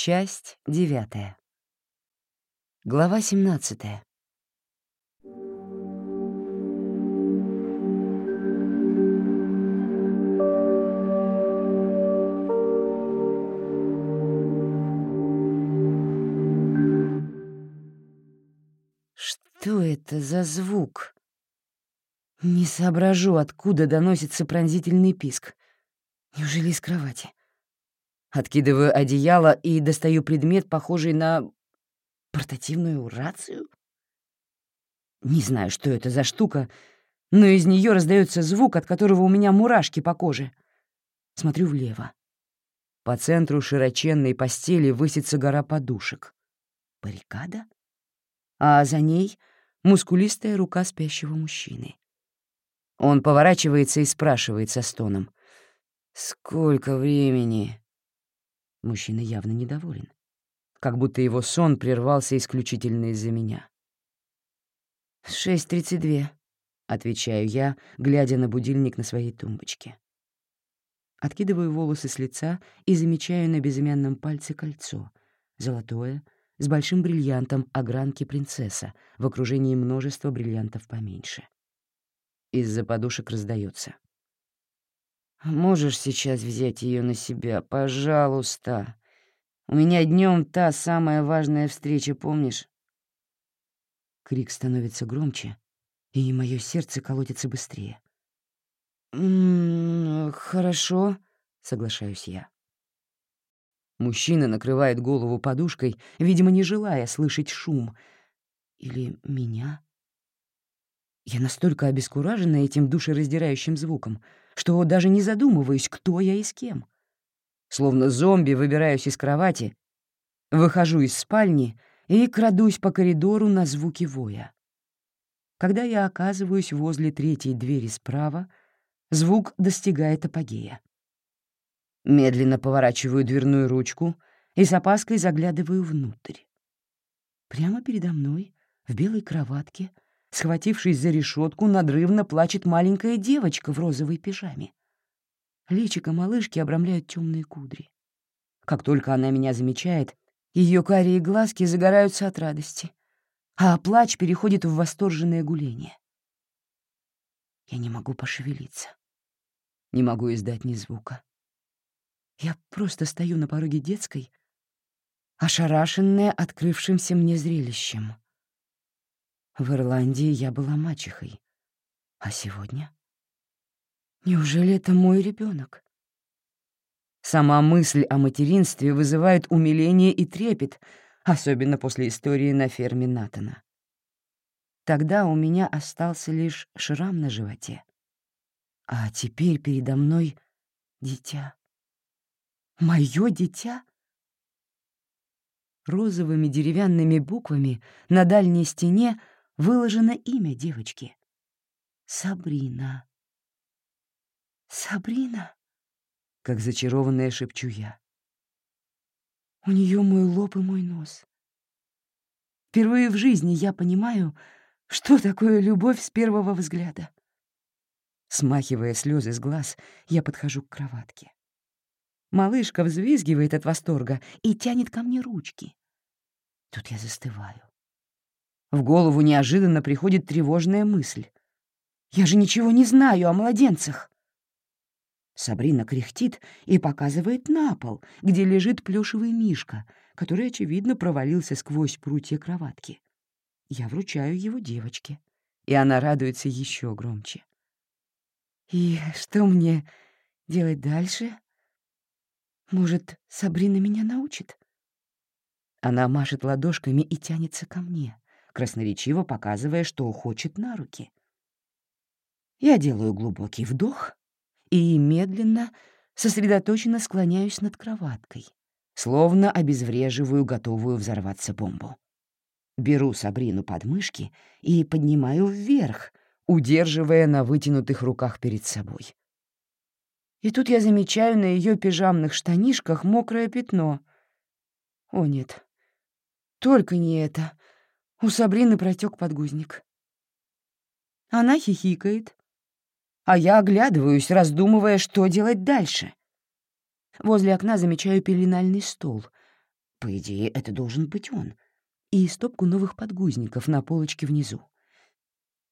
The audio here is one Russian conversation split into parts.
Часть девятая. Глава семнадцатая. Что это за звук? Не соображу, откуда доносится пронзительный писк. Неужели из кровати? Откидываю одеяло и достаю предмет, похожий на портативную рацию. Не знаю, что это за штука, но из нее раздается звук, от которого у меня мурашки по коже. Смотрю влево. По центру широченной постели высится гора подушек. Баррикада? А за ней — мускулистая рука спящего мужчины. Он поворачивается и спрашивает со стоном. «Сколько времени?» Мужчина явно недоволен. Как будто его сон прервался исключительно из-за меня. «Шесть тридцать две», — отвечаю я, глядя на будильник на своей тумбочке. Откидываю волосы с лица и замечаю на безымянном пальце кольцо, золотое, с большим бриллиантом огранки принцесса в окружении множества бриллиантов поменьше. Из-за подушек раздается. Можешь сейчас взять ее на себя, пожалуйста. У меня днем та самая важная встреча, помнишь? Крик становится громче, и мое сердце колотится быстрее. «М -м, «Хорошо», — соглашаюсь я. Мужчина накрывает голову подушкой, видимо, не желая слышать шум. Или меня? Я настолько обескуражена этим душераздирающим звуком, что даже не задумываюсь, кто я и с кем. Словно зомби выбираюсь из кровати, выхожу из спальни и крадусь по коридору на звуки воя. Когда я оказываюсь возле третьей двери справа, звук достигает апогея. Медленно поворачиваю дверную ручку и с опаской заглядываю внутрь. Прямо передо мной, в белой кроватке — Схватившись за решетку, надрывно плачет маленькая девочка в розовой пижаме. Личико малышки обрамляют темные кудри. Как только она меня замечает, ее карие глазки загораются от радости, а плач переходит в восторженное гуление. Я не могу пошевелиться, не могу издать ни звука. Я просто стою на пороге детской, ошарашенная открывшимся мне зрелищем — в Ирландии я была мачехой. А сегодня? Неужели это мой ребенок? Сама мысль о материнстве вызывает умиление и трепет, особенно после истории на ферме Натана. Тогда у меня остался лишь шрам на животе. А теперь передо мной дитя. Моё дитя? Розовыми деревянными буквами на дальней стене выложено имя девочки. Сабрина. Сабрина? Как зачарованная шепчу я. У нее мой лоб и мой нос. Впервые в жизни я понимаю, что такое любовь с первого взгляда. Смахивая слезы с глаз, я подхожу к кроватке. Малышка взвизгивает от восторга и тянет ко мне ручки. Тут я застываю. В голову неожиданно приходит тревожная мысль. «Я же ничего не знаю о младенцах!» Сабрина кряхтит и показывает на пол, где лежит плюшевый мишка, который, очевидно, провалился сквозь прутья кроватки. Я вручаю его девочке, и она радуется еще громче. «И что мне делать дальше? Может, Сабрина меня научит?» Она машет ладошками и тянется ко мне красноречиво показывая, что хочет на руки. Я делаю глубокий вдох и медленно, сосредоточенно склоняюсь над кроваткой, словно обезвреживаю готовую взорваться бомбу. Беру Сабрину под мышки и поднимаю вверх, удерживая на вытянутых руках перед собой. И тут я замечаю на ее пижамных штанишках мокрое пятно. О нет, только не это. У Сабрины протек подгузник. Она хихикает, а я оглядываюсь, раздумывая, что делать дальше. Возле окна замечаю пеленальный стол. По идее, это должен быть он. И стопку новых подгузников на полочке внизу.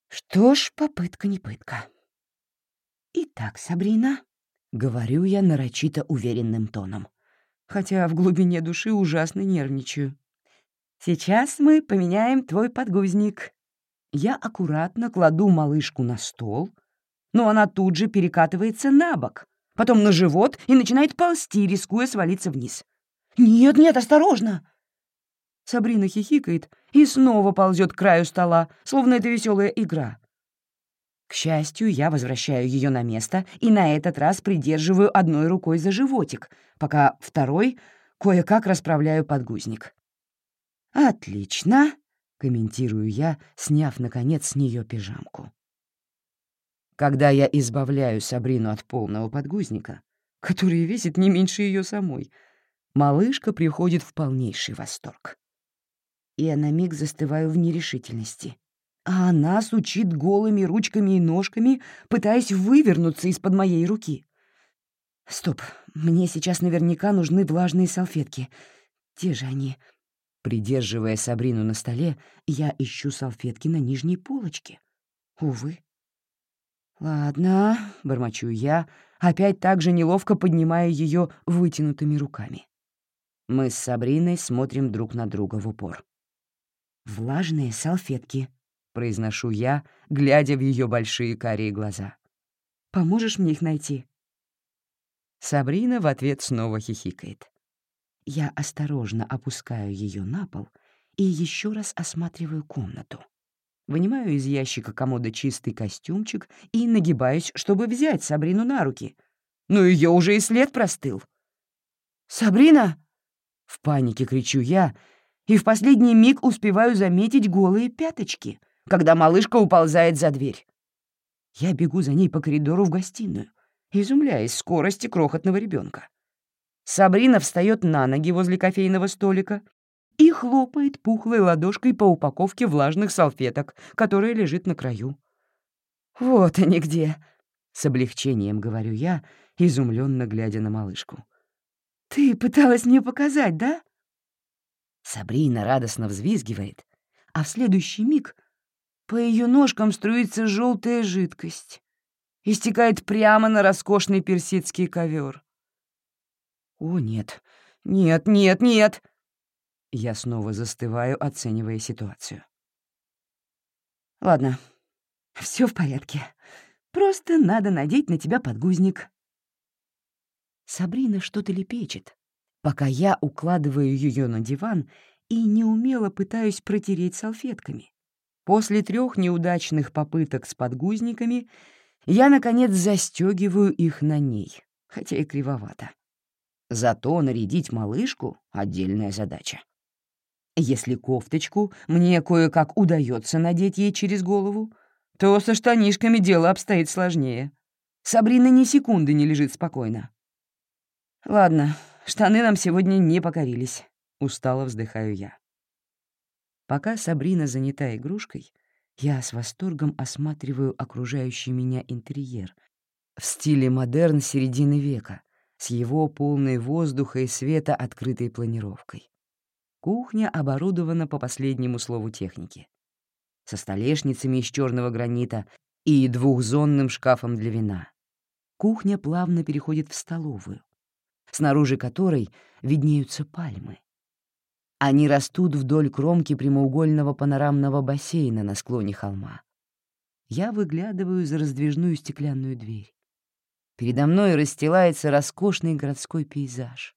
Что ж, попытка не пытка. «Итак, Сабрина», — говорю я нарочито уверенным тоном, хотя в глубине души ужасно нервничаю. «Сейчас мы поменяем твой подгузник». Я аккуратно кладу малышку на стол, но она тут же перекатывается на бок, потом на живот и начинает ползти, рискуя свалиться вниз. «Нет, нет, осторожно!» Сабрина хихикает и снова ползет к краю стола, словно это веселая игра. К счастью, я возвращаю ее на место и на этот раз придерживаю одной рукой за животик, пока второй кое-как расправляю подгузник. «Отлично», — комментирую я, сняв, наконец, с нее пижамку. Когда я избавляю Сабрину от полного подгузника, который весит не меньше ее самой, малышка приходит в полнейший восторг. Я на миг застываю в нерешительности. А она сучит голыми ручками и ножками, пытаясь вывернуться из-под моей руки. Стоп, мне сейчас наверняка нужны влажные салфетки. Те же они. Придерживая Сабрину на столе, я ищу салфетки на нижней полочке. Увы. «Ладно», — бормочу я, опять так же неловко поднимая ее вытянутыми руками. Мы с Сабриной смотрим друг на друга в упор. «Влажные салфетки», — произношу я, глядя в ее большие карие глаза. «Поможешь мне их найти?» Сабрина в ответ снова хихикает. Я осторожно опускаю ее на пол и еще раз осматриваю комнату. Вынимаю из ящика комода чистый костюмчик и нагибаюсь, чтобы взять Сабрину на руки. Но ее уже и след простыл. «Сабрина!» — в панике кричу я, и в последний миг успеваю заметить голые пяточки, когда малышка уползает за дверь. Я бегу за ней по коридору в гостиную, изумляясь скорости крохотного ребенка. Сабрина встает на ноги возле кофейного столика и хлопает пухлой ладошкой по упаковке влажных салфеток, которая лежит на краю. «Вот они где!» — с облегчением говорю я, изумленно глядя на малышку. «Ты пыталась мне показать, да?» Сабрина радостно взвизгивает, а в следующий миг по ее ножкам струится желтая жидкость и стекает прямо на роскошный персидский ковер. «О, нет, нет, нет, нет!» Я снова застываю, оценивая ситуацию. «Ладно, все в порядке. Просто надо надеть на тебя подгузник». Сабрина что-то лепечет, пока я укладываю ее на диван и неумело пытаюсь протереть салфетками. После трех неудачных попыток с подгузниками я, наконец, застегиваю их на ней, хотя и кривовато. Зато нарядить малышку — отдельная задача. Если кофточку мне кое-как удается надеть ей через голову, то со штанишками дело обстоит сложнее. Сабрина ни секунды не лежит спокойно. Ладно, штаны нам сегодня не покорились. Устало вздыхаю я. Пока Сабрина занята игрушкой, я с восторгом осматриваю окружающий меня интерьер в стиле модерн середины века, с его полной воздуха и света открытой планировкой. Кухня оборудована по последнему слову техники. Со столешницами из черного гранита и двухзонным шкафом для вина. Кухня плавно переходит в столовую, снаружи которой виднеются пальмы. Они растут вдоль кромки прямоугольного панорамного бассейна на склоне холма. Я выглядываю за раздвижную стеклянную дверь. Передо мной расстилается роскошный городской пейзаж.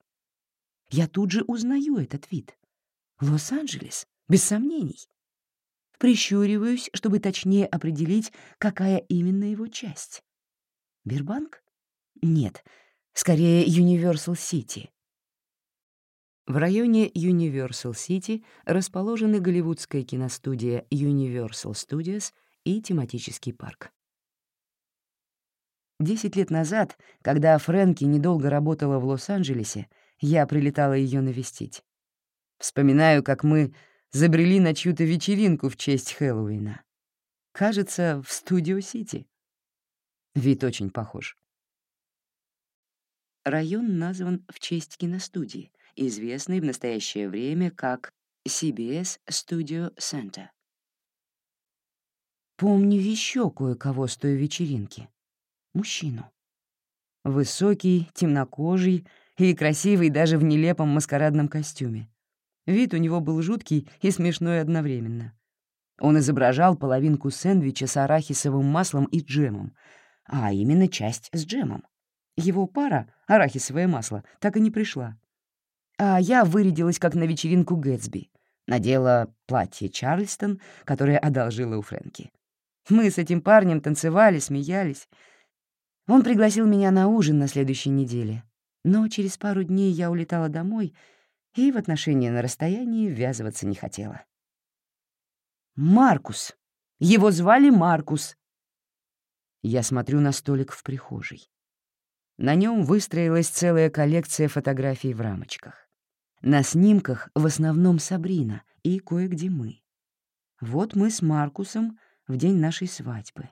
Я тут же узнаю этот вид. Лос-Анджелес, без сомнений. Прищуриваюсь, чтобы точнее определить, какая именно его часть. Бирбанк? Нет, скорее Universal City. В районе Universal City расположены голливудская киностудия Universal Studios и тематический парк. Десять лет назад, когда Фрэнки недолго работала в Лос-Анджелесе, я прилетала ее навестить. Вспоминаю, как мы забрели на чью-то вечеринку в честь Хэллоуина. Кажется, в Студио-Сити. Вид очень похож. Район назван в честь киностудии, известный в настоящее время как CBS Studio Center. Помню еще кое-кого с той вечеринки. Мужчину. Высокий, темнокожий и красивый даже в нелепом маскарадном костюме. Вид у него был жуткий и смешной одновременно. Он изображал половинку сэндвича с арахисовым маслом и джемом, а именно часть с джемом. Его пара, арахисовое масло, так и не пришла. А я вырядилась как на вечеринку Гэтсби. Надела платье Чарльстон, которое одолжила у Фрэнки. Мы с этим парнем танцевали, смеялись. Он пригласил меня на ужин на следующей неделе. Но через пару дней я улетала домой и в отношения на расстоянии ввязываться не хотела. «Маркус! Его звали Маркус!» Я смотрю на столик в прихожей. На нем выстроилась целая коллекция фотографий в рамочках. На снимках в основном Сабрина и кое-где мы. Вот мы с Маркусом в день нашей свадьбы.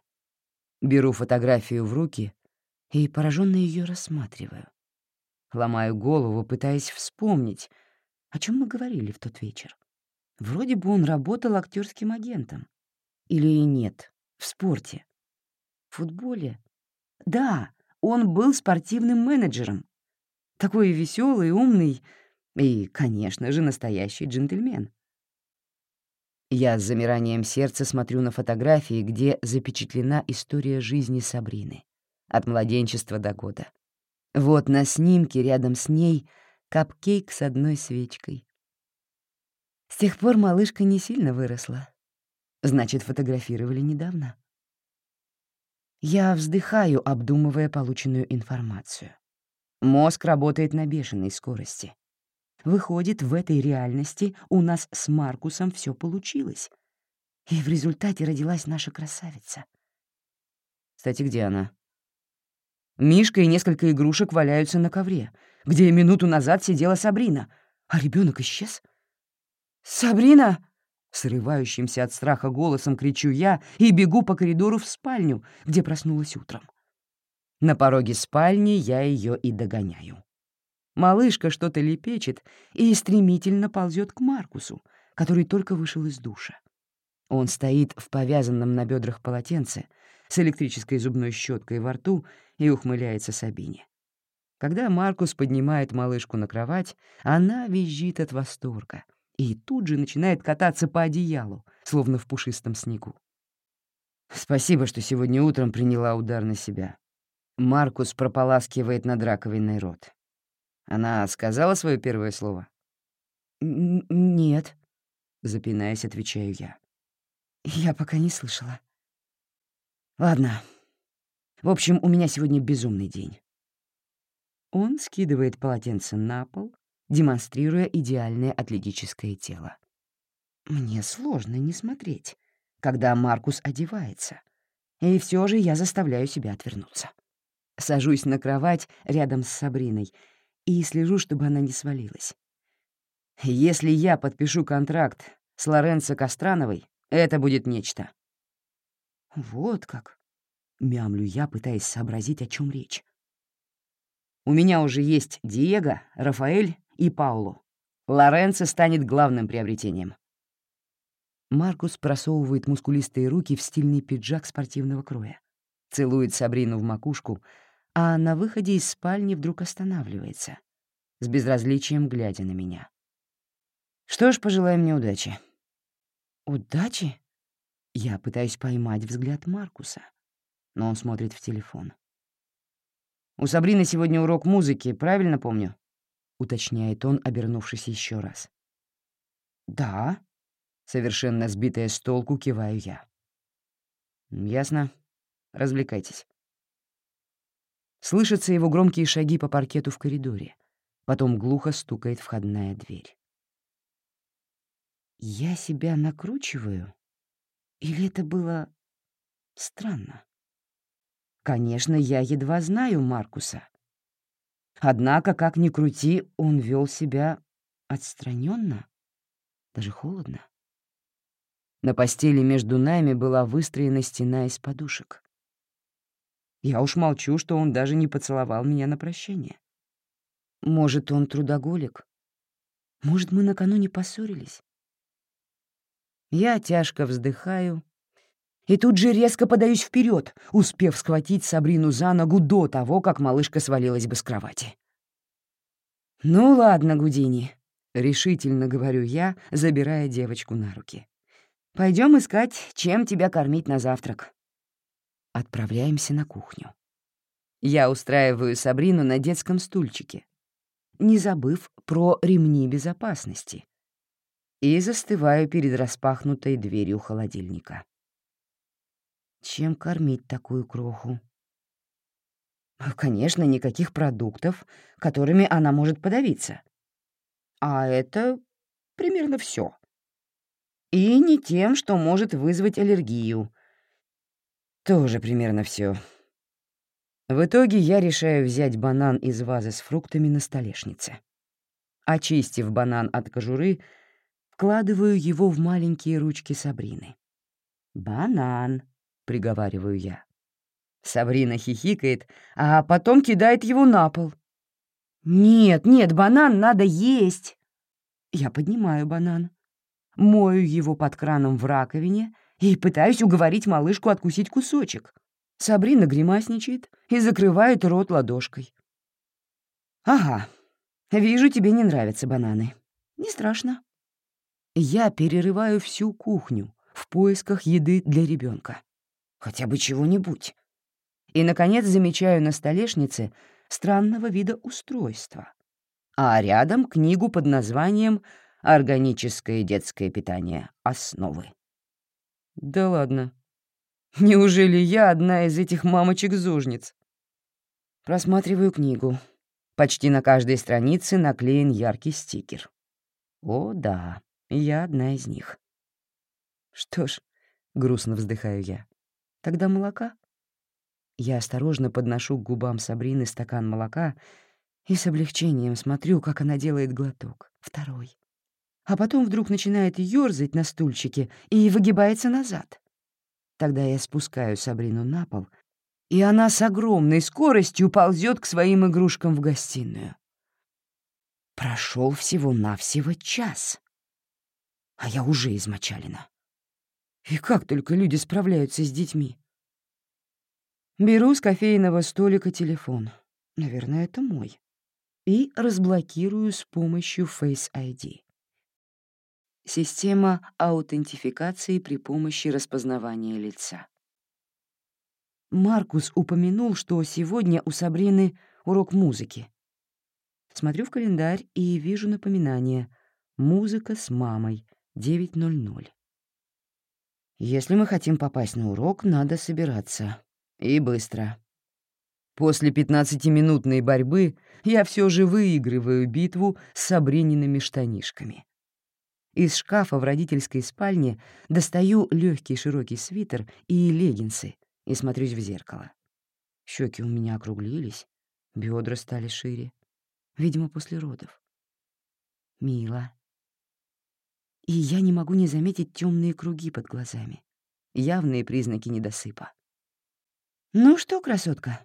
Беру фотографию в руки и пораженно ее рассматриваю. Ломаю голову, пытаясь вспомнить, о чем мы говорили в тот вечер. Вроде бы он работал актерским агентом. Или нет, в спорте. В футболе? Да, он был спортивным менеджером. Такой веселый, умный и, конечно же, настоящий джентльмен. Я с замиранием сердца смотрю на фотографии, где запечатлена история жизни Сабрины. От младенчества до года. Вот на снимке рядом с ней капкейк с одной свечкой. С тех пор малышка не сильно выросла. Значит, фотографировали недавно. Я вздыхаю, обдумывая полученную информацию. Мозг работает на бешеной скорости. Выходит, в этой реальности у нас с Маркусом все получилось. И в результате родилась наша красавица. Кстати, где она? Мишка и несколько игрушек валяются на ковре, где минуту назад сидела Сабрина, а ребенок исчез. «Сабрина!» — срывающимся от страха голосом кричу я и бегу по коридору в спальню, где проснулась утром. На пороге спальни я ее и догоняю. Малышка что-то лепечет и стремительно ползет к Маркусу, который только вышел из душа. Он стоит в повязанном на бедрах полотенце с электрической зубной щеткой во рту и ухмыляется Сабине. Когда Маркус поднимает малышку на кровать, она визжит от восторга — и тут же начинает кататься по одеялу, словно в пушистом снегу. Спасибо, что сегодня утром приняла удар на себя. Маркус прополаскивает над раковиной рот. Она сказала свое первое слово? «Нет», — запинаясь, отвечаю я. «Я пока не слышала». «Ладно. В общем, у меня сегодня безумный день». Он скидывает полотенце на пол, демонстрируя идеальное атлетическое тело. Мне сложно не смотреть, когда Маркус одевается, и все же я заставляю себя отвернуться. Сажусь на кровать рядом с Сабриной и слежу, чтобы она не свалилась. Если я подпишу контракт с Лоренцо Кастрановой, это будет нечто. Вот как. Мямлю я, пытаясь сообразить, о чем речь. У меня уже есть Диего, Рафаэль и Паулу. Лоренцо станет главным приобретением. Маркус просовывает мускулистые руки в стильный пиджак спортивного кроя, целует Сабрину в макушку, а на выходе из спальни вдруг останавливается, с безразличием глядя на меня. Что ж, пожелаем мне удачи. Удачи? Я пытаюсь поймать взгляд Маркуса, но он смотрит в телефон. У Сабрины сегодня урок музыки, правильно помню? — уточняет он, обернувшись еще раз. «Да», — совершенно сбитая с толку, киваю я. «Ясно. Развлекайтесь». Слышатся его громкие шаги по паркету в коридоре. Потом глухо стукает входная дверь. Я себя накручиваю? Или это было странно? Конечно, я едва знаю Маркуса. Однако, как ни крути, он вел себя отстраненно, даже холодно. На постели между нами была выстроена стена из подушек. Я уж молчу, что он даже не поцеловал меня на прощание. Может, он трудоголик, Может, мы накануне поссорились? Я тяжко вздыхаю и тут же резко подаюсь вперед, успев схватить Сабрину за ногу до того, как малышка свалилась бы с кровати. «Ну ладно, Гудини», — решительно говорю я, забирая девочку на руки. Пойдем искать, чем тебя кормить на завтрак». Отправляемся на кухню. Я устраиваю Сабрину на детском стульчике, не забыв про ремни безопасности, и застываю перед распахнутой дверью холодильника. Чем кормить такую кроху? Конечно, никаких продуктов, которыми она может подавиться. А это примерно все. И не тем, что может вызвать аллергию. Тоже примерно все. В итоге я решаю взять банан из вазы с фруктами на столешнице. Очистив банан от кожуры, вкладываю его в маленькие ручки Сабрины. «Банан», — приговариваю я. Сабрина хихикает, а потом кидает его на пол. «Нет, нет, банан надо есть!» Я поднимаю банан мою его под краном в раковине и пытаюсь уговорить малышку откусить кусочек. Сабрина гримасничает и закрывает рот ладошкой. «Ага, вижу, тебе не нравятся бананы. Не страшно». Я перерываю всю кухню в поисках еды для ребенка, Хотя бы чего-нибудь. И, наконец, замечаю на столешнице странного вида устройства. А рядом книгу под названием Органическое детское питание. Основы. Да ладно. Неужели я одна из этих мамочек-зужниц? Просматриваю книгу. Почти на каждой странице наклеен яркий стикер. О, да, я одна из них. Что ж, грустно вздыхаю я. Тогда молока? Я осторожно подношу к губам Сабрины стакан молока и с облегчением смотрю, как она делает глоток. Второй а потом вдруг начинает ёрзать на стульчике и выгибается назад. Тогда я спускаю Сабрину на пол, и она с огромной скоростью ползет к своим игрушкам в гостиную. Прошел всего-навсего час, а я уже измочалена. И как только люди справляются с детьми? Беру с кофейного столика телефон. Наверное, это мой. И разблокирую с помощью Face ID. Система аутентификации при помощи распознавания лица. Маркус упомянул, что сегодня у Сабрины урок музыки. Смотрю в календарь и вижу напоминание «Музыка с мамой, 9.00». Если мы хотим попасть на урок, надо собираться. И быстро. После 15-минутной борьбы я все же выигрываю битву с Сабриниными штанишками. Из шкафа в родительской спальне достаю легкий широкий свитер и леггинсы и смотрюсь в зеркало. Щеки у меня округлились, бедра стали шире. Видимо, после родов. Мило. И я не могу не заметить темные круги под глазами. Явные признаки недосыпа. «Ну что, красотка?»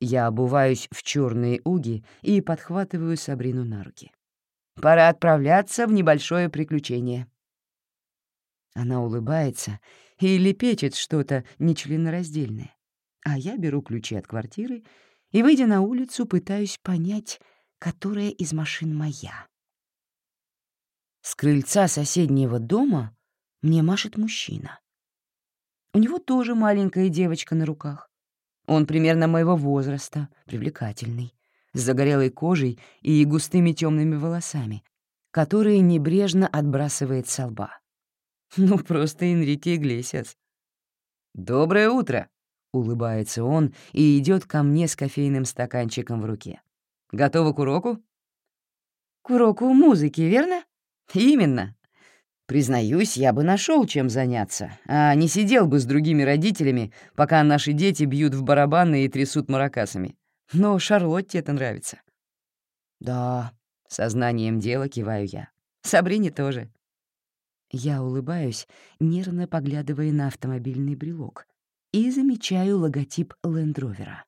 Я обуваюсь в черные уги и подхватываю Сабрину на руки. Пора отправляться в небольшое приключение». Она улыбается и лепечет что-то нечленораздельное. А я беру ключи от квартиры и, выйдя на улицу, пытаюсь понять, которая из машин моя. С крыльца соседнего дома мне машет мужчина. У него тоже маленькая девочка на руках. Он примерно моего возраста, привлекательный с загорелой кожей и густыми темными волосами, которые небрежно отбрасывает со лба. Ну, просто Энрике Иглесиас. «Доброе утро!» — улыбается он и идет ко мне с кофейным стаканчиком в руке. «Готова к уроку?» «К уроку музыки, верно?» «Именно!» Признаюсь, я бы нашел чем заняться, а не сидел бы с другими родителями, пока наши дети бьют в барабаны и трясут маракасами. Но Шарлотте это нравится. Да, сознанием дела киваю я. Сабрине тоже. Я улыбаюсь, нервно поглядывая на автомобильный брелок, и замечаю логотип Лендровера.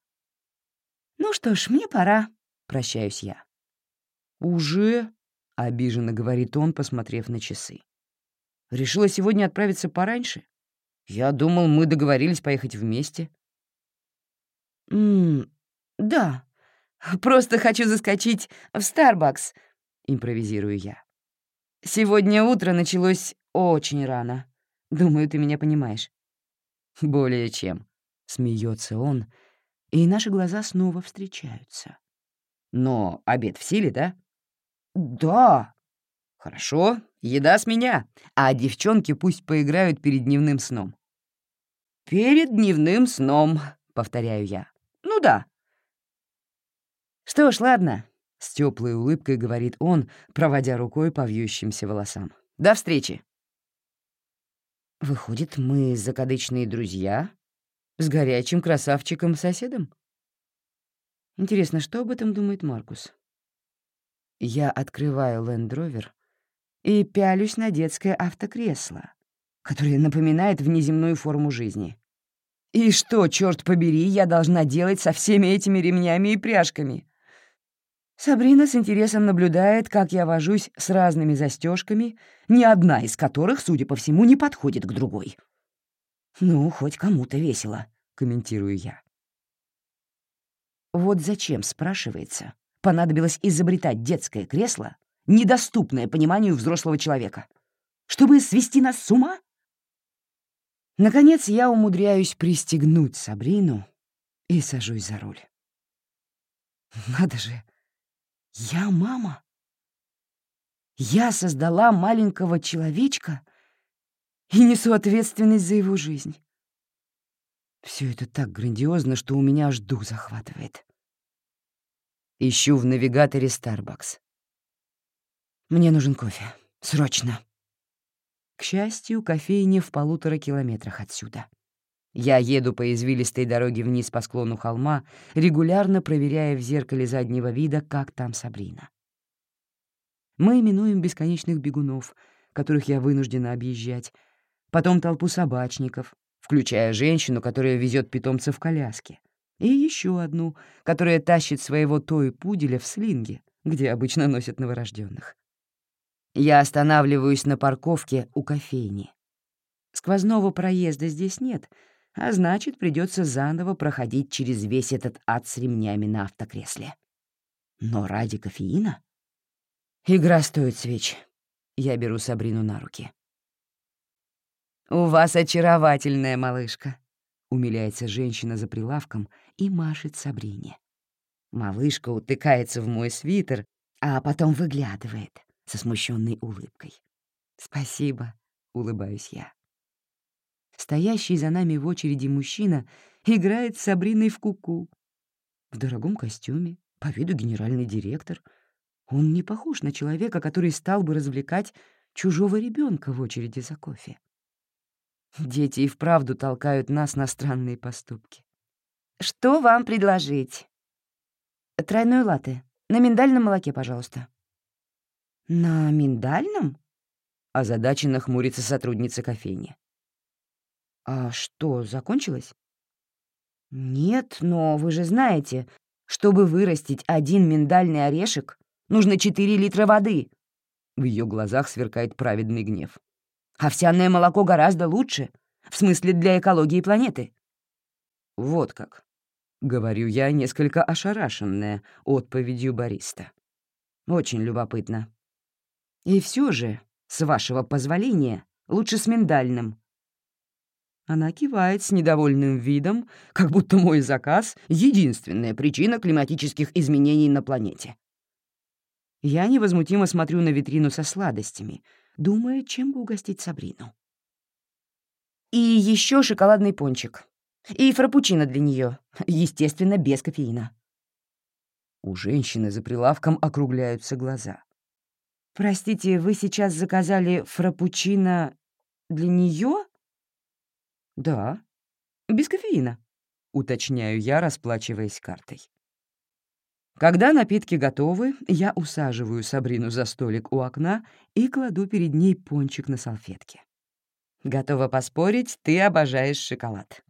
«Ну что ж, мне пора», — прощаюсь я. «Уже?» — обиженно говорит он, посмотрев на часы. «Решила сегодня отправиться пораньше? Я думал, мы договорились поехать вместе». «М да, просто хочу заскочить в Starbucks», — импровизирую я. «Сегодня утро началось очень рано. Думаю, ты меня понимаешь». «Более чем», — смеется он, и наши глаза снова встречаются. «Но обед в силе, да?» «Да». «Хорошо, еда с меня, а девчонки пусть поиграют перед дневным сном». «Перед дневным сном», — повторяю я. «Ну да». «Что ж, ладно», — с теплой улыбкой говорит он, проводя рукой по вьющимся волосам. «До встречи». Выходит, мы закадычные друзья с горячим красавчиком-соседом? Интересно, что об этом думает Маркус? Я открываю лендровер и пялюсь на детское автокресло, которое напоминает внеземную форму жизни. И что, черт побери, я должна делать со всеми этими ремнями и пряжками? Сабрина с интересом наблюдает, как я вожусь с разными застежками, ни одна из которых, судя по всему, не подходит к другой. «Ну, хоть кому-то весело», — комментирую я. Вот зачем, спрашивается, понадобилось изобретать детское кресло, недоступное пониманию взрослого человека? Чтобы свести нас с ума? Наконец я умудряюсь пристегнуть Сабрину и сажусь за руль. Надо же, я мама. Я создала маленького человечка и несу ответственность за его жизнь. Все это так грандиозно, что у меня аж дух захватывает. Ищу в навигаторе Starbucks. Мне нужен кофе. Срочно. К счастью, кофейня в полутора километрах отсюда. Я еду по извилистой дороге вниз по склону холма, регулярно проверяя в зеркале заднего вида, как там Сабрина. Мы именуем бесконечных бегунов, которых я вынуждена объезжать, потом толпу собачников, включая женщину, которая везет питомца в коляске, и еще одну, которая тащит своего той пуделя в слинге, где обычно носят новорожденных. Я останавливаюсь на парковке у кофейни. Сквозного проезда здесь нет — а значит, придется заново проходить через весь этот ад с ремнями на автокресле. Но ради кофеина? Игра стоит свеч. Я беру Сабрину на руки. «У вас очаровательная малышка», — умиляется женщина за прилавком и машет Сабрине. Малышка утыкается в мой свитер, а потом выглядывает со смущенной улыбкой. «Спасибо», — улыбаюсь я. Стоящий за нами в очереди мужчина играет с Сабриной в куку. -ку. В дорогом костюме, по виду генеральный директор. Он не похож на человека, который стал бы развлекать чужого ребенка в очереди за кофе. Дети и вправду толкают нас на странные поступки. «Что вам предложить?» «Тройной латте. На миндальном молоке, пожалуйста». «На миндальном?» Озадаченно хмурится сотрудница кофейни. «А что, закончилось?» «Нет, но вы же знаете, чтобы вырастить один миндальный орешек, нужно 4 литра воды». В ее глазах сверкает праведный гнев. «Овсяное молоко гораздо лучше, в смысле для экологии планеты». «Вот как», — говорю я, несколько ошарашенная отповедью бариста. «Очень любопытно. И все же, с вашего позволения, лучше с миндальным, она кивает с недовольным видом, как будто мой заказ — единственная причина климатических изменений на планете. Я невозмутимо смотрю на витрину со сладостями, думая, чем бы угостить Сабрину. И еще шоколадный пончик. И фрапучино для нее, естественно, без кофеина. У женщины за прилавком округляются глаза. «Простите, вы сейчас заказали фрапучино для нее? «Да, без кофеина», — уточняю я, расплачиваясь картой. Когда напитки готовы, я усаживаю Сабрину за столик у окна и кладу перед ней пончик на салфетке. Готова поспорить, ты обожаешь шоколад.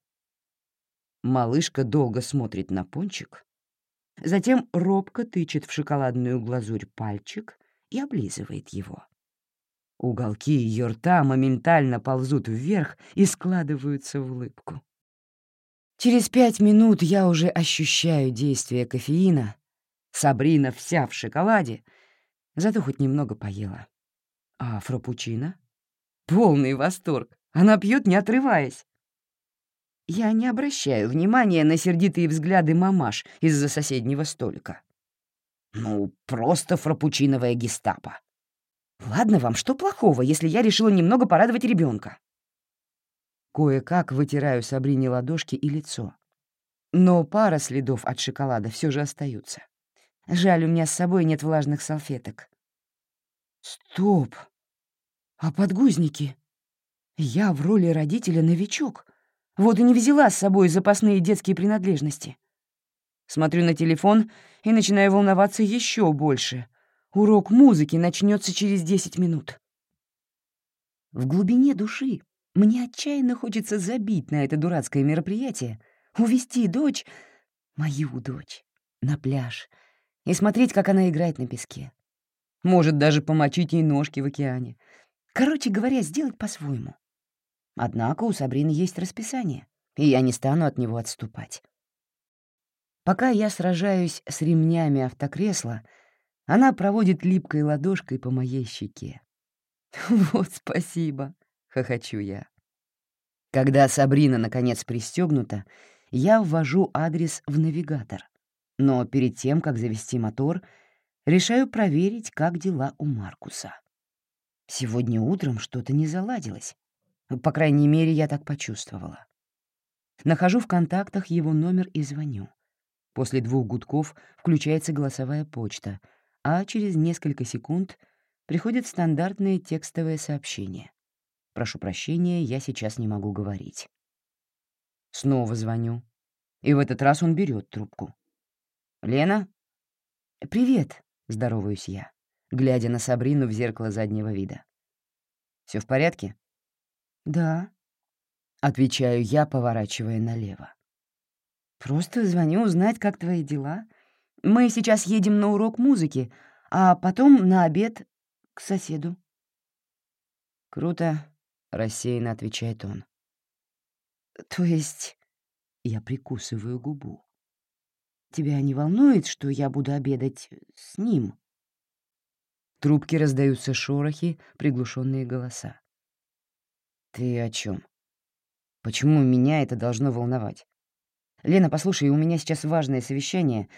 Малышка долго смотрит на пончик, затем робко тычет в шоколадную глазурь пальчик и облизывает его. Уголки ее рта моментально ползут вверх и складываются в улыбку. Через пять минут я уже ощущаю действие кофеина. Сабрина вся в шоколаде, зато хоть немного поела. А фрапучино? Полный восторг. Она пьет, не отрываясь. Я не обращаю внимания на сердитые взгляды мамаш из-за соседнего столика. Ну, просто фрапучиновая гестапо. Ладно вам, что плохого, если я решила немного порадовать ребенка? Кое-как вытираю Сабрине ладошки и лицо. Но пара следов от шоколада все же остаются. Жаль, у меня с собой нет влажных салфеток. Стоп! А подгузники? Я в роли родителя новичок. Вот и не взяла с собой запасные детские принадлежности. Смотрю на телефон и начинаю волноваться еще больше. Урок музыки начнется через 10 минут. В глубине души мне отчаянно хочется забить на это дурацкое мероприятие, увести дочь, мою дочь, на пляж и смотреть, как она играет на песке. Может, даже помочить ей ножки в океане. Короче говоря, сделать по-своему. Однако у Сабрины есть расписание, и я не стану от него отступать. Пока я сражаюсь с ремнями автокресла, она проводит липкой ладошкой по моей щеке. «Вот спасибо», — хохочу я. Когда Сабрина, наконец, пристегнута, я ввожу адрес в навигатор. Но перед тем, как завести мотор, решаю проверить, как дела у Маркуса. Сегодня утром что-то не заладилось. По крайней мере, я так почувствовала. Нахожу в контактах его номер и звоню. После двух гудков включается голосовая почта, а через несколько секунд приходит стандартное текстовое сообщение. «Прошу прощения, я сейчас не могу говорить». Снова звоню. И в этот раз он берет трубку. «Лена?» «Привет», — здороваюсь я, глядя на Сабрину в зеркало заднего вида. Все в порядке?» «Да», — отвечаю я, поворачивая налево. «Просто звоню узнать, как твои дела. Мы сейчас едем на урок музыки, а потом на обед к соседу». «Круто», — рассеянно отвечает он. «То есть...» — я прикусываю губу. «Тебя не волнует, что я буду обедать с ним?» В трубке раздаются шорохи, приглушенные голоса. «Ты о чем? Почему меня это должно волновать? Лена, послушай, у меня сейчас важное совещание.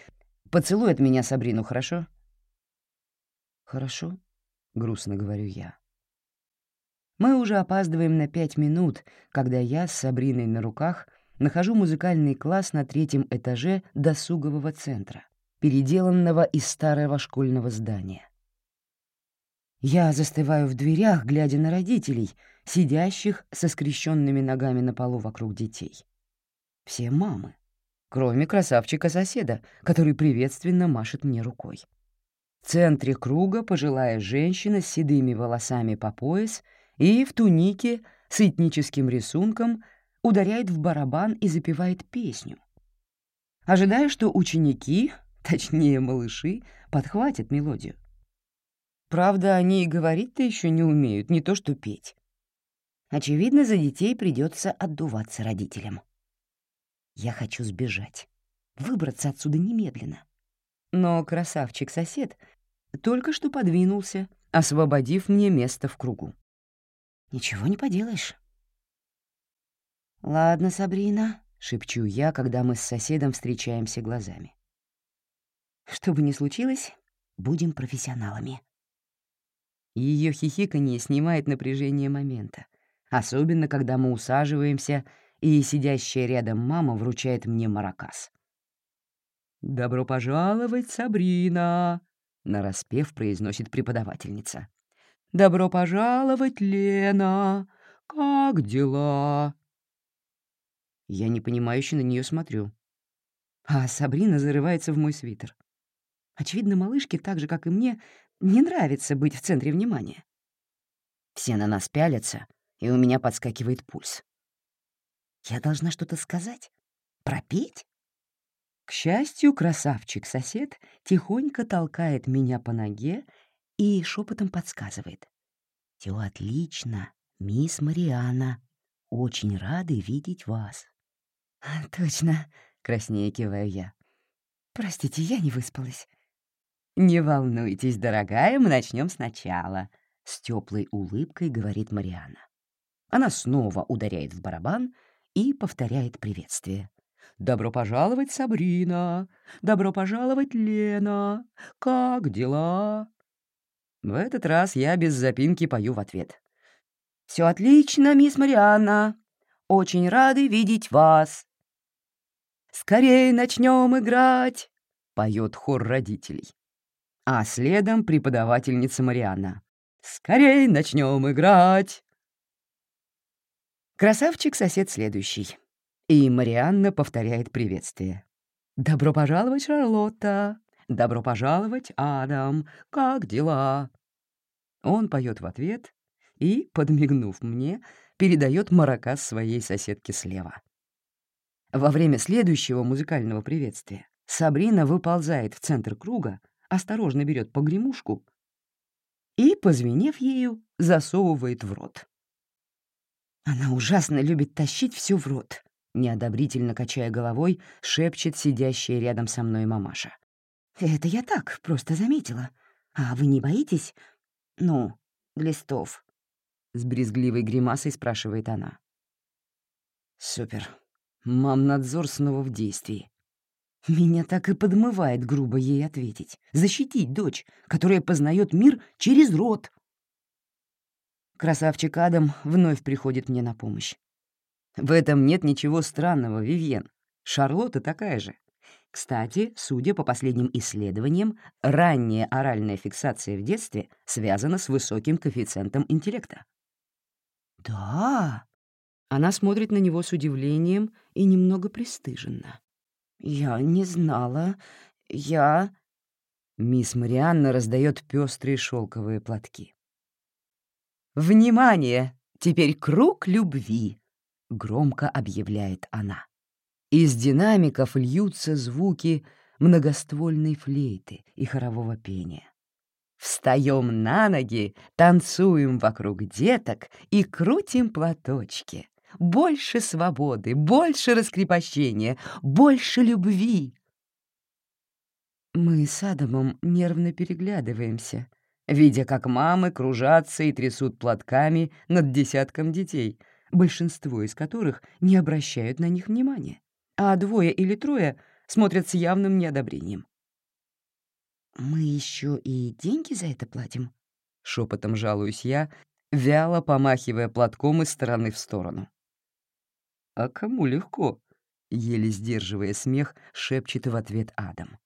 Поцелуй от меня Сабрину, хорошо?» «Хорошо», — грустно говорю я. Мы уже опаздываем на пять минут, когда я с Сабриной на руках нахожу музыкальный класс на третьем этаже досугового центра, переделанного из старого школьного здания. Я застываю в дверях, глядя на родителей, сидящих со скрещенными ногами на полу вокруг детей. Все мамы, кроме красавчика-соседа, который приветственно машет мне рукой. В центре круга пожилая женщина с седыми волосами по пояс и в тунике с этническим рисунком ударяет в барабан и запевает песню. Ожидая, что ученики, точнее малыши, подхватят мелодию. Правда, они и говорить-то еще не умеют, не то что петь. Очевидно, за детей придется отдуваться родителям. Я хочу сбежать, выбраться отсюда немедленно. Но красавчик-сосед только что подвинулся, освободив мне место в кругу. Ничего не поделаешь. «Ладно, Сабрина», — шепчу я, когда мы с соседом встречаемся глазами. «Что бы ни случилось, будем профессионалами». Ее хихиканье снимает напряжение момента, особенно когда мы усаживаемся, и сидящая рядом мама вручает мне маракас. «Добро пожаловать, Сабрина!» — нараспев произносит преподавательница. «Добро пожаловать, Лена! Как дела?» Я непонимающе на нее смотрю. А Сабрина зарывается в мой свитер. Очевидно, малышке, так же, как и мне, не нравится быть в центре внимания. Все на нас пялятся, и у меня подскакивает пульс. Я должна что-то сказать? Пропеть? К счастью, красавчик-сосед тихонько толкает меня по ноге и шепотом подсказывает. «Все отлично, мисс Мариана. Очень рады видеть вас». «Точно», — краснее киваю я. «Простите, я не выспалась». «Не волнуйтесь, дорогая, мы начнем сначала», — с теплой улыбкой говорит Мариана. Она снова ударяет в барабан и повторяет приветствие. «Добро пожаловать, Сабрина! Добро пожаловать, Лена! Как дела?» В этот раз я без запинки пою в ответ. «Все отлично, мисс Марианна. Очень рады видеть вас». «Скорее начнем играть!» — поет хор родителей. А следом преподавательница Марианна. «Скорее начнем играть!» Красавчик-сосед следующий. И Марианна повторяет приветствие. «Добро пожаловать, Шарлотта! Добро пожаловать, Адам! Как дела?» Он поет в ответ и, подмигнув мне, передает маракас своей соседке слева. Во время следующего музыкального приветствия Сабрина выползает в центр круга, осторожно берет погремушку и, позвенев ею, засовывает в рот. Она ужасно любит тащить все в рот. Неодобрительно качая головой, шепчет сидящая рядом со мной мамаша. «Это я так, просто заметила. А вы не боитесь? Ну, глистов?» С брезгливой гримасой спрашивает она. «Супер. Мам-надзор снова в действии. Меня так и подмывает грубо ей ответить. Защитить дочь, которая познает мир через рот. Красавчик Адам вновь приходит мне на помощь. В этом нет ничего странного, Вивьен. Шарлотта такая же. Кстати, судя по последним исследованиям, ранняя оральная фиксация в детстве связана с высоким коэффициентом интеллекта. «Да?» Она смотрит на него с удивлением и немного пристыженно. «Я не знала. Я...» Мисс Марианна раздает пестрые шелковые платки. «Внимание! Теперь круг любви!» — громко объявляет она. Из динамиков льются звуки многоствольной флейты и хорового пения. Встаем на ноги, танцуем вокруг деток и крутим платочки. Больше свободы, больше раскрепощения, больше любви. Мы с Адамом нервно переглядываемся, видя, как мамы кружатся и трясут платками над десятком детей, большинство из которых не обращают на них внимания, а двое или трое смотрят с явным неодобрением. «Мы еще и деньги за это платим?» — шепотом жалуюсь я, вяло помахивая платком из стороны в сторону. «А кому легко?» — еле сдерживая смех, шепчет в ответ Адам.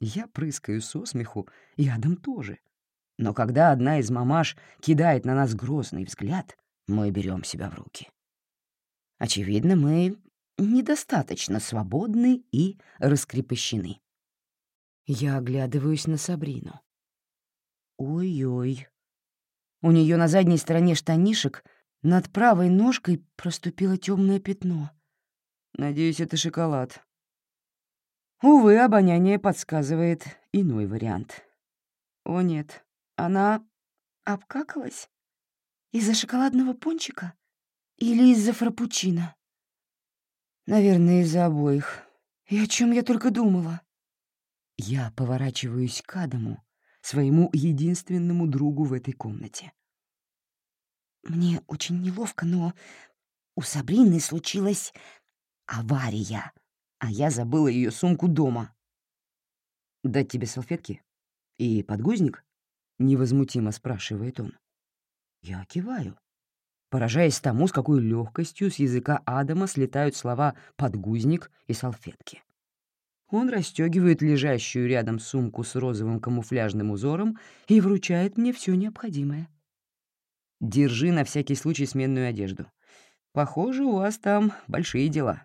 Я прыскаю со смеху, и Адам тоже. Но когда одна из мамаш кидает на нас грозный взгляд, мы берем себя в руки. Очевидно, мы недостаточно свободны и раскрепощены. Я оглядываюсь на Сабрину. Ой-ой. У нее на задней стороне штанишек над правой ножкой проступило темное пятно. Надеюсь, это шоколад. Увы, обоняние подсказывает иной вариант. О нет, она обкакалась? Из-за шоколадного пончика? Или из-за фрапучино? Наверное, из-за обоих. И о чем я только думала? Я поворачиваюсь к Адаму, своему единственному другу в этой комнате. Мне очень неловко, но у Сабрины случилась авария, а я забыла ее сумку дома. «Дать тебе салфетки? И подгузник?» — невозмутимо спрашивает он. Я киваю, поражаясь тому, с какой легкостью с языка Адама слетают слова «подгузник» и «салфетки». Он расстегивает лежащую рядом сумку с розовым камуфляжным узором и вручает мне все необходимое. «Держи на всякий случай сменную одежду. Похоже, у вас там большие дела».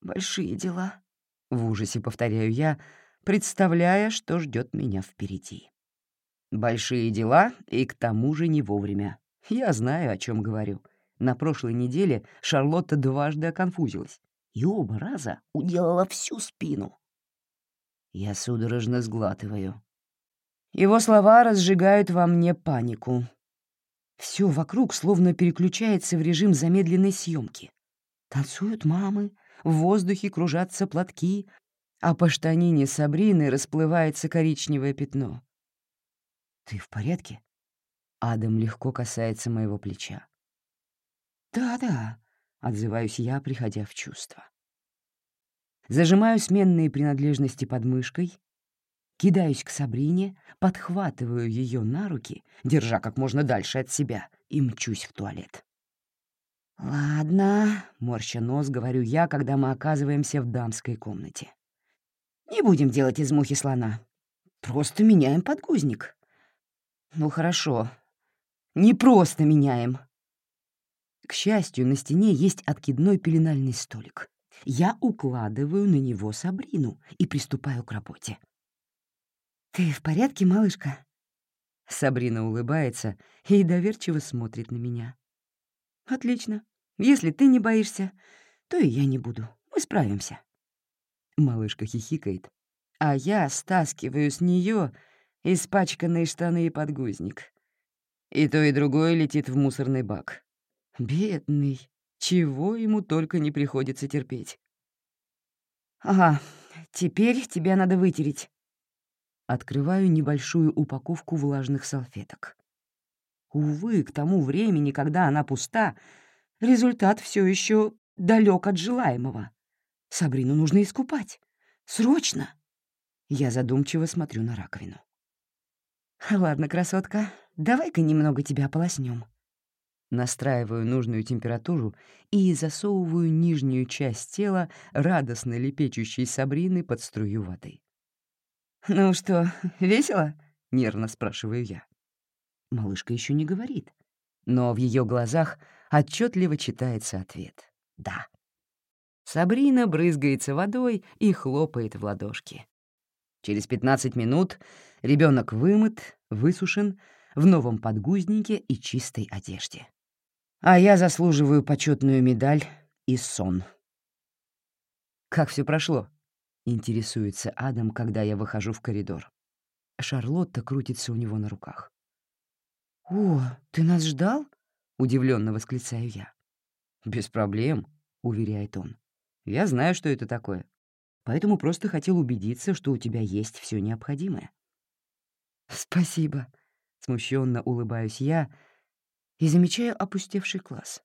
«Большие дела», — в ужасе повторяю я, представляя, что ждет меня впереди. Большие дела и к тому же не вовремя. Я знаю, о чем говорю. На прошлой неделе Шарлотта дважды оконфузилась и оба раза уделала всю спину. Я судорожно сглатываю. Его слова разжигают во мне панику. Все вокруг словно переключается в режим замедленной съемки. Танцуют мамы, в воздухе кружатся платки, а по штанине Сабрины расплывается коричневое пятно. «Ты в порядке?» Адам легко касается моего плеча. «Да-да», — отзываюсь я, приходя в чувство. Зажимаю сменные принадлежности под мышкой, кидаюсь к Сабрине, подхватываю ее на руки, держа как можно дальше от себя, и мчусь в туалет. «Ладно», — морща нос, говорю я, когда мы оказываемся в дамской комнате. «Не будем делать из мухи слона. Просто меняем подгузник». «Ну хорошо. Не просто меняем». К счастью, на стене есть откидной пеленальный столик. Я укладываю на него Сабрину и приступаю к работе. «Ты в порядке, малышка?» Сабрина улыбается и доверчиво смотрит на меня. «Отлично. Если ты не боишься, то и я не буду. Мы справимся». Малышка хихикает, а я стаскиваю с нее испачканные штаны и подгузник. И то, и другое летит в мусорный бак. Бедный, чего ему только не приходится терпеть. «Ага, теперь тебя надо вытереть». Открываю небольшую упаковку влажных салфеток. Увы, к тому времени, когда она пуста, результат все еще далек от желаемого. Сабрину нужно искупать. Срочно! Я задумчиво смотрю на раковину. «Ладно, красотка, давай-ка немного тебя ополоснем. Настраиваю нужную температуру и засовываю нижнюю часть тела радостно лепечущей Сабрины под струю воды. «Ну что, весело?» — нервно спрашиваю я. Малышка еще не говорит, но в ее глазах отчетливо читается ответ «да». Сабрина брызгается водой и хлопает в ладошки. Через 15 минут ребенок вымыт, высушен, в новом подгузнике и чистой одежде. А я заслуживаю почетную медаль и сон. «Как все прошло?» — интересуется Адам, когда я выхожу в коридор. Шарлотта крутится у него на руках. «О, ты нас ждал?» — удивленно восклицаю я. «Без проблем», — уверяет он. «Я знаю, что это такое. Поэтому просто хотел убедиться, что у тебя есть все необходимое». «Спасибо», — смущенно улыбаюсь я и замечаю опустевший класс.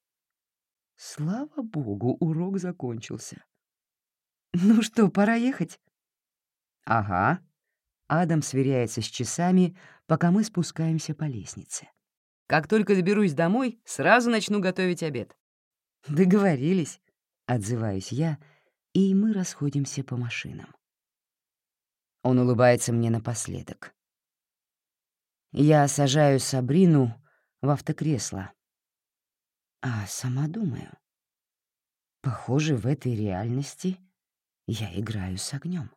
Слава богу, урок закончился. «Ну что, пора ехать?» «Ага», Адам сверяется с часами, пока мы спускаемся по лестнице. «Как только доберусь домой, сразу начну готовить обед». «Договорились», — отзываюсь я, и мы расходимся по машинам. Он улыбается мне напоследок. Я сажаю Сабрину в автокресло, а сама думаю. Похоже, в этой реальности я играю с огнем.